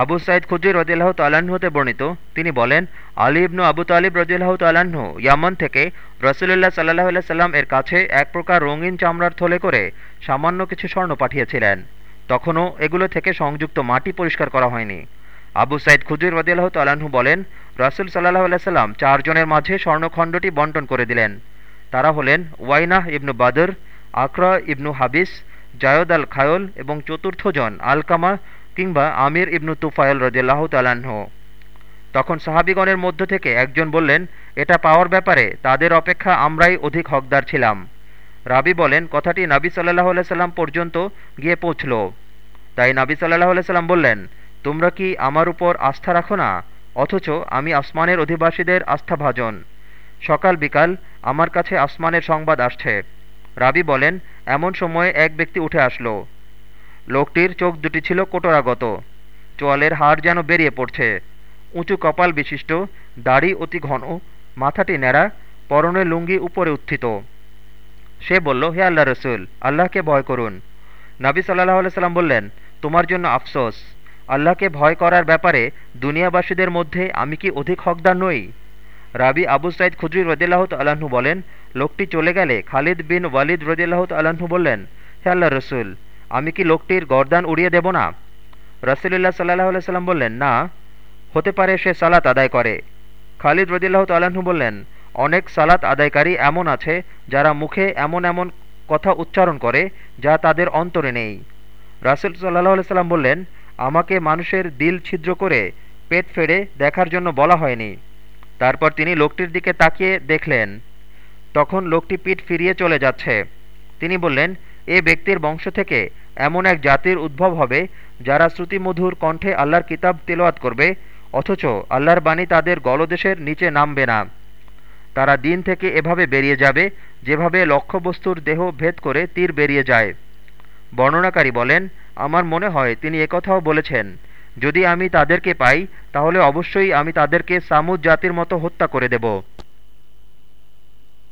আবু সাইদ খুদ্রি রদিল্লাহ তাল্লাহ্ন হতে বর্ণিত। তিনি বলেন, আলী ইবনু আবু তালিব রদিল্লাহ তাল্লাহ্ন ইয়ামন থেকে রসুলুল্লাহ সাল্লাহ আল্লাহ সাল্লাম এর কাছে এক প্রকার রঙিন চামড়ার থলে করে সামান্য কিছু স্বর্ণ পাঠিয়েছিলেন। তখনও এগুলো থেকে সংযুক্ত মাটি পরিষ্কার করা হয়নি। আবু সাইদ খুদ্রি রদিল্লাহ তাল্লাহ্ন বলেন, রসুল সাল্লাহ আল্লাহ সাল্লাম চারজনের মাঝে স্বর্ণখণ্ডটি বন্টন করে দিলেন। তারা হলেন ওয়াইনাহ ইবনু বাদর, আকরা ইবনু হাবিস, জায়দ আল খায়ল এবং চতুর্থজন আলকামা কিংবা আমির ইবনু তুফায়ল রদিল্লাহ তালাহ তখন সাহাবিগণের মধ্য থেকে একজন বললেন, এটা পাওয়ার ব্যাপারে তাদের অপেক্ষা আমরাই অধিক হকদার ছিলাম। রাবি বলেন, কথাটি নাবি সাল্লাহ সাল্লাম পর্যন্ত গিয়ে পৌঁছল। তাই নাবি সাল্লাহ সাল্লাম বললেন, তোমরা কি আমার উপর আস্থা রাখো না? অথচ আমি আসমানের অধিবাসীদের আস্থাভাজন। সকাল বিকাল আমার কাছে আসমানের সংবাদ আসছে। রাবি বলেন, এমন সময়ে এক ব্যক্তি উঠে আসলো। লোকটির চোখ দুটি ছিল কোটরাগত। চোয়ালের হাড় যেন বেরিয়ে পড়ছে। উঁচু কপাল বিশিষ্ট, দাড়ি অতি ঘন, মাথাটি ন্যাড়া, পরনে লুঙ্গি উপরে উত্থিত। সে বলল, হে আল্লাহ রসুল, আল্লাহকে ভয় করুন। নাবি সাল্লাহ সাল্লাম বললেন, তোমার জন্য আফসোস। আল্লাহকে ভয় করার ব্যাপারে দুনিয়াবাসীদের মধ্যে আমি কি অধিক হকদার নই? রাবি আবু সাইদ খুদ্রি রদিল্লাহ আল্লাহ্ন বলেন, লোকটি চলে গেলে খালিদ বিন ওয়ালিদ রদিল্লাহ আল্লাহ্ন বললেন, হে আল্লাহ রসুল আমি কি লোকটির গরদান উড়িয়ে দেব না? রসুলুল্লাহ সাল্লাহ সাল্লাম বললেন, না, হতে পারে সে সালাত আদায় করে। খালিদ রদিল্লাহ তাল্লাহ্ন বললেন, অনেক সালাত আদায়কারী এমন আছে যারা মুখে এমন এমন কথা উচ্চারণ করে যা তাদের অন্তরে নেই। রাসুল সাল্লাহ সাল্লাম বললেন, আমাকে মানুষের দিল ছিদ্র করে পেট ফেড়ে দেখার জন্য বলা হয়নি। তারপর তিনি লোকটির দিকে তাকিয়ে দেখলেন, তখন লোকটি পিঠ ফিরিয়ে চলে যাচ্ছে। তিনি বললেন এ ব্যক্তির বংশ থেকে এমন এক জাতির উদ্ভব হবে যারা শ্রুতিমধুর কণ্ঠে আল্লাহর কিতাব তেলোয়াত করবে, অথচ আল্লাহর বাণী তাদের গলদেশের নিচে নামবে না। তারা দিন থেকে এভাবে বেরিয়ে যাবে, যেভাবে লক্ষ্যবস্তুর দেহ ভেদ করে তীর বেরিয়ে যায়। বর্ণনাকারী বলেন, আমার মনে হয় তিনি একথাও বলেছেন, যদি আমি তাদেরকে পাই, তাহলে অবশ্যই আমি তাদেরকে সামুদ জাতির মতো হত্যা করে দেব।